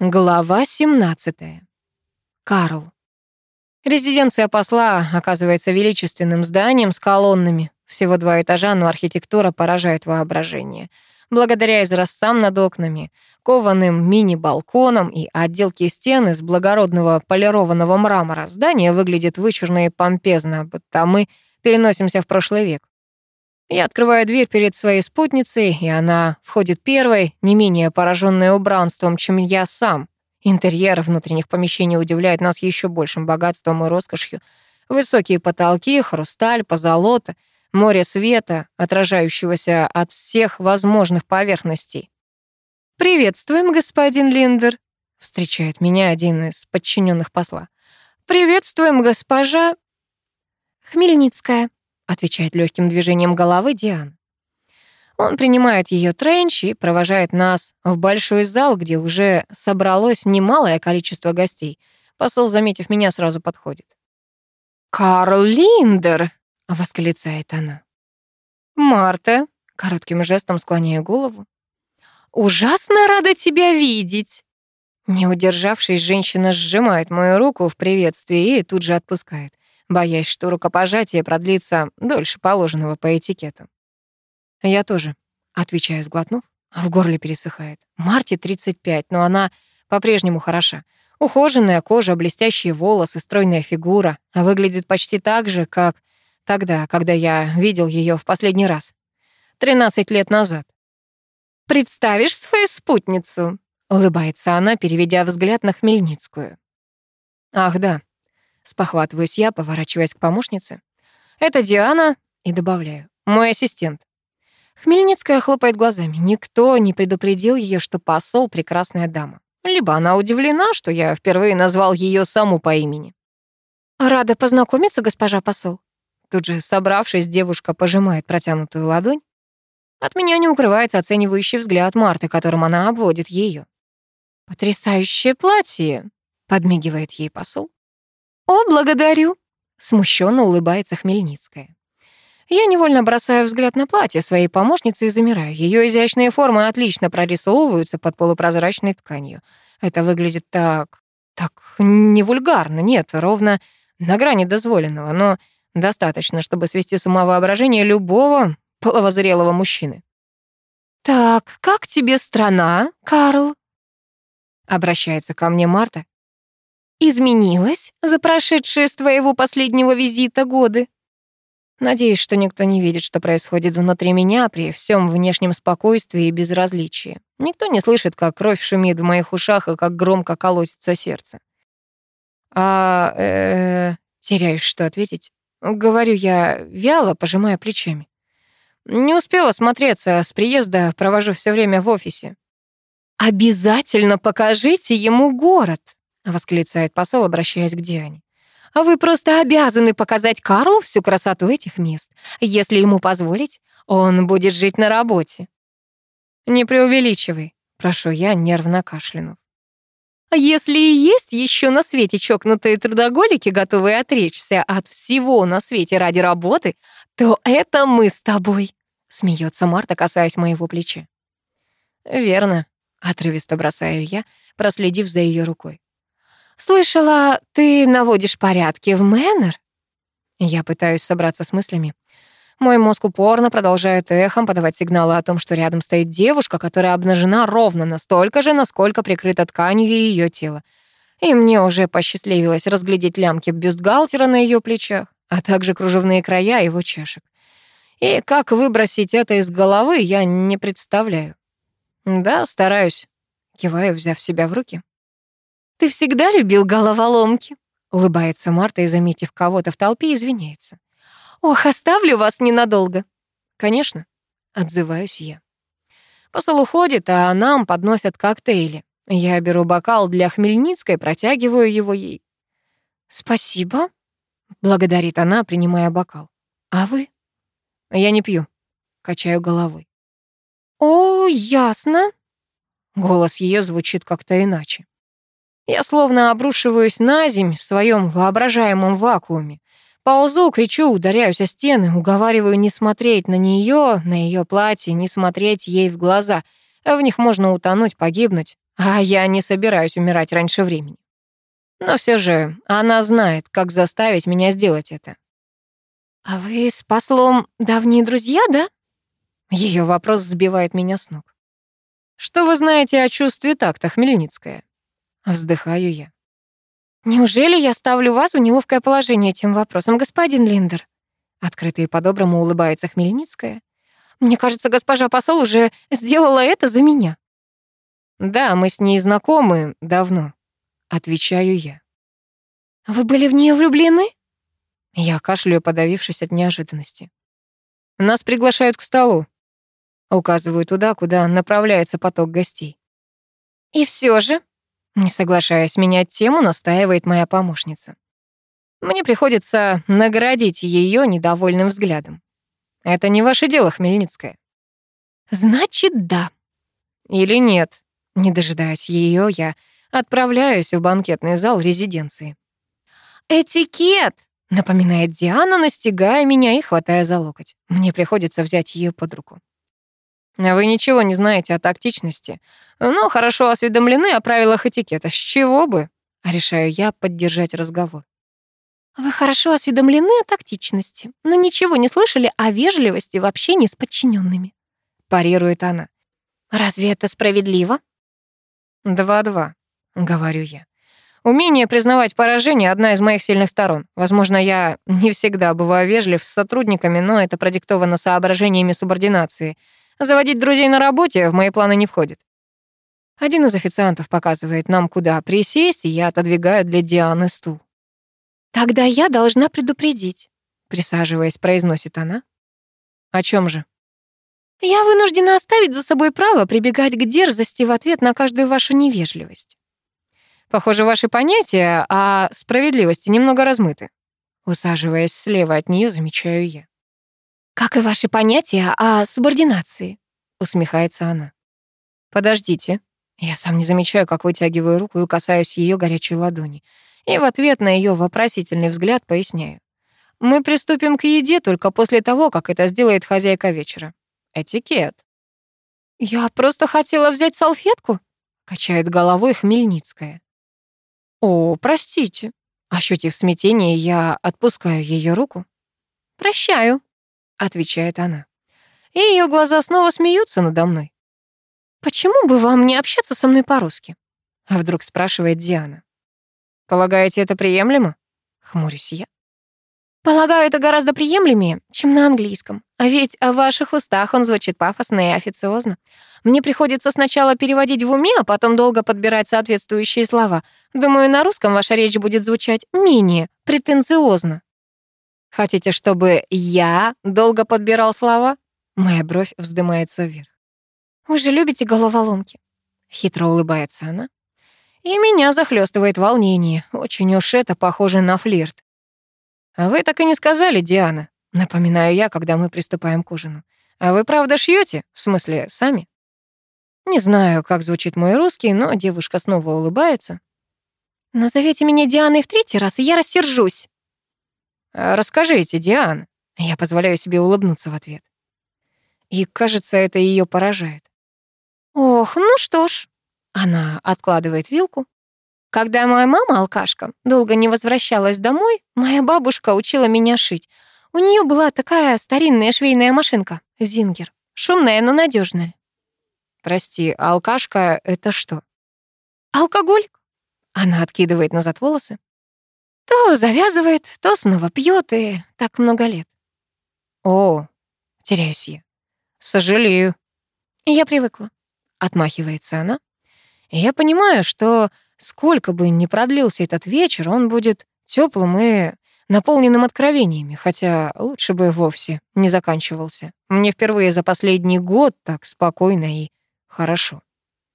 Глава 17. Карл. Резиденция посла оказывается величественным зданием с колоннами. Всего два этажа, но архитектура поражает воображение. Благодаря изразцам над окнами, кованым мини-балконам и отделке стен из благородного полированного мрамора здание выглядит вычурно и помпезно, будто мы переносимся в прошлый век. Я открываю дверь перед своей спутницей, и она входит первой, не менее пораженная убранством, чем я сам. Интерьер внутренних помещений удивляет нас еще большим богатством и роскошью. Высокие потолки, хрусталь, позолота, море света, отражающегося от всех возможных поверхностей. «Приветствуем, господин Линдер», — встречает меня один из подчиненных посла. «Приветствуем, госпожа...» «Хмельницкая», отвечает легким движением головы Диан. Он принимает ее тренч и провожает нас в большой зал, где уже собралось немалое количество гостей. Посол, заметив меня, сразу подходит. «Карл Линдер!» — восклицает она. «Марта!» — коротким жестом склоняя голову. «Ужасно рада тебя видеть!» Не удержавшись, женщина сжимает мою руку в приветствии и тут же отпускает боясь, что рукопожатие продлится дольше положенного по этикету. «Я тоже», — отвечаю, сглотнув, а в горле пересыхает. Марте 35, но она по-прежнему хороша. Ухоженная кожа, блестящие волосы, стройная фигура. Выглядит почти так же, как тогда, когда я видел ее в последний раз. 13 лет назад. «Представишь свою спутницу?» — улыбается она, переведя взгляд на Хмельницкую. «Ах, да, Спохватываюсь я, поворачиваясь к помощнице. «Это Диана», и добавляю, «мой ассистент». Хмельницкая хлопает глазами. Никто не предупредил ее, что посол — прекрасная дама. Либо она удивлена, что я впервые назвал ее саму по имени. «Рада познакомиться, госпожа посол». Тут же, собравшись, девушка пожимает протянутую ладонь. От меня не укрывается оценивающий взгляд Марты, которым она обводит ее. «Потрясающее платье», — подмигивает ей посол. «О, благодарю!» — смущенно улыбается Хмельницкая. Я невольно бросаю взгляд на платье своей помощницы и замираю. Ее изящные формы отлично прорисовываются под полупрозрачной тканью. Это выглядит так... так не вульгарно, нет, ровно на грани дозволенного, но достаточно, чтобы свести с ума воображение любого половозрелого мужчины. «Так, как тебе страна, Карл?» Обращается ко мне Марта, изменилась за прошедшие с твоего последнего визита годы? Надеюсь, что никто не видит, что происходит внутри меня при всем внешнем спокойствии и безразличии. Никто не слышит, как кровь шумит в моих ушах и как громко колотится сердце. А, э, -э теряюсь, что ответить. Говорю я вяло, пожимая плечами. Не успела смотреться, с приезда провожу все время в офисе. Обязательно покажите ему город, восклицает посол, обращаясь к Диане. А вы просто обязаны показать Карлу всю красоту этих мест. Если ему позволить, он будет жить на работе. Не преувеличивай, прошу я, нервно кашлянув. А если и есть еще на свете чокнутые трудоголики, готовые отречься от всего на свете ради работы, то это мы с тобой, смеется Марта, касаясь моего плеча. Верно, отрывисто бросаю я, проследив за ее рукой. «Слышала, ты наводишь порядки в Мэннер?» Я пытаюсь собраться с мыслями. Мой мозг упорно продолжает эхом подавать сигналы о том, что рядом стоит девушка, которая обнажена ровно настолько же, насколько прикрыта тканью ее тела. И мне уже посчастливилось разглядеть лямки бюстгальтера на ее плечах, а также кружевные края его чашек. И как выбросить это из головы, я не представляю. Да, стараюсь. Киваю, взяв себя в руки. «Ты всегда любил головоломки?» Улыбается Марта и, заметив кого-то в толпе, извиняется. «Ох, оставлю вас ненадолго». «Конечно», — отзываюсь я. Посол уходит, а нам подносят коктейли. Я беру бокал для Хмельницкой, протягиваю его ей. «Спасибо», — благодарит она, принимая бокал. «А вы?» «Я не пью», — качаю головой. «О, ясно». Голос ее звучит как-то иначе. Я словно обрушиваюсь на земь в своем воображаемом вакууме. Ползу, кричу, ударяюсь о стены, уговариваю не смотреть на нее, на ее платье, не смотреть ей в глаза. В них можно утонуть, погибнуть. а я не собираюсь умирать раньше времени. Но все же она знает, как заставить меня сделать это. «А вы с послом давние друзья, да?» Ее вопрос сбивает меня с ног. «Что вы знаете о чувстве такта, Хмельницкая?» Вздыхаю я. «Неужели я ставлю вас в неловкое положение этим вопросом, господин Линдер?» Открыто и по-доброму улыбается Хмельницкая. «Мне кажется, госпожа посол уже сделала это за меня». «Да, мы с ней знакомы давно», — отвечаю я. «Вы были в нее влюблены?» Я кашляю, подавившись от неожиданности. «Нас приглашают к столу», — указываю туда, куда направляется поток гостей. «И все же», не соглашаясь менять тему, настаивает моя помощница. Мне приходится наградить ее недовольным взглядом. Это не ваше дело, Хмельницкая. Значит, да. Или нет. Не дожидаясь ее, я отправляюсь в банкетный зал резиденции. «Этикет!» — напоминает Диана, настигая меня и хватая за локоть. Мне приходится взять ее под руку. Вы ничего не знаете о тактичности, но хорошо осведомлены о правилах этикета. С чего бы? Решаю я поддержать разговор. Вы хорошо осведомлены о тактичности, но ничего не слышали о вежливости в общении с подчиненными. Парирует она. Разве это справедливо? Два-два, говорю я. Умение признавать поражение — одна из моих сильных сторон. Возможно, я не всегда бываю вежлив с сотрудниками, но это продиктовано соображениями субординации — Заводить друзей на работе в мои планы не входит. Один из официантов показывает нам, куда присесть, и я отодвигаю для Дианы стул. «Тогда я должна предупредить», — присаживаясь, произносит она. «О чем же?» «Я вынуждена оставить за собой право прибегать к дерзости в ответ на каждую вашу невежливость». «Похоже, ваши понятия о справедливости немного размыты». Усаживаясь слева от нее, замечаю я. «Как и ваши понятия о субординации», — усмехается она. «Подождите». Я сам не замечаю, как вытягиваю руку и касаюсь ее горячей ладони. И в ответ на ее вопросительный взгляд поясняю. «Мы приступим к еде только после того, как это сделает хозяйка вечера. Этикет». «Я просто хотела взять салфетку», — качает головой Хмельницкая. «О, простите». Ощутив смятение, я отпускаю ее руку. «Прощаю», — отвечает она. И ее глаза снова смеются надо мной. «Почему бы вам не общаться со мной по-русски?» — вдруг спрашивает Диана. «Полагаете, это приемлемо?» — хмурюсь я. «Полагаю, это гораздо приемлемее, чем на английском. А ведь о ваших устах он звучит пафосно и официозно. Мне приходится сначала переводить в уме, а потом долго подбирать соответствующие слова. Думаю, на русском ваша речь будет звучать менее претенциозно». Хотите, чтобы я долго подбирал слова? Моя бровь вздымается вверх. Вы же любите головоломки. Хитро улыбается она. И меня захлестывает волнение. Очень уж это похоже на флирт. А вы так и не сказали, Диана. Напоминаю я, когда мы приступаем к ужину. А вы правда шьете? В смысле, сами? Не знаю, как звучит мой русский, но девушка снова улыбается. Назовите меня Дианой в третий раз, и я рассержусь. А, «Расскажите, Диан». Я позволяю себе улыбнуться в ответ. И, кажется, это ее поражает. «Ох, ну что ж». Она откладывает вилку. Когда моя мама, алкашка, долго не возвращалась домой, моя бабушка учила меня шить. У нее была такая старинная швейная машинка, Зингер. Шумная, но надежная. Прости, алкашка — это что? Алкоголик. Она откидывает назад волосы. То завязывает, то снова пьет, и так много лет. О, теряюсь я. Сожалею. Я привыкла. Отмахивается она. И я понимаю, что сколько бы ни продлился этот вечер, он будет теплым и наполненным откровениями, хотя лучше бы вовсе не заканчивался. Мне впервые за последний год так спокойно и хорошо.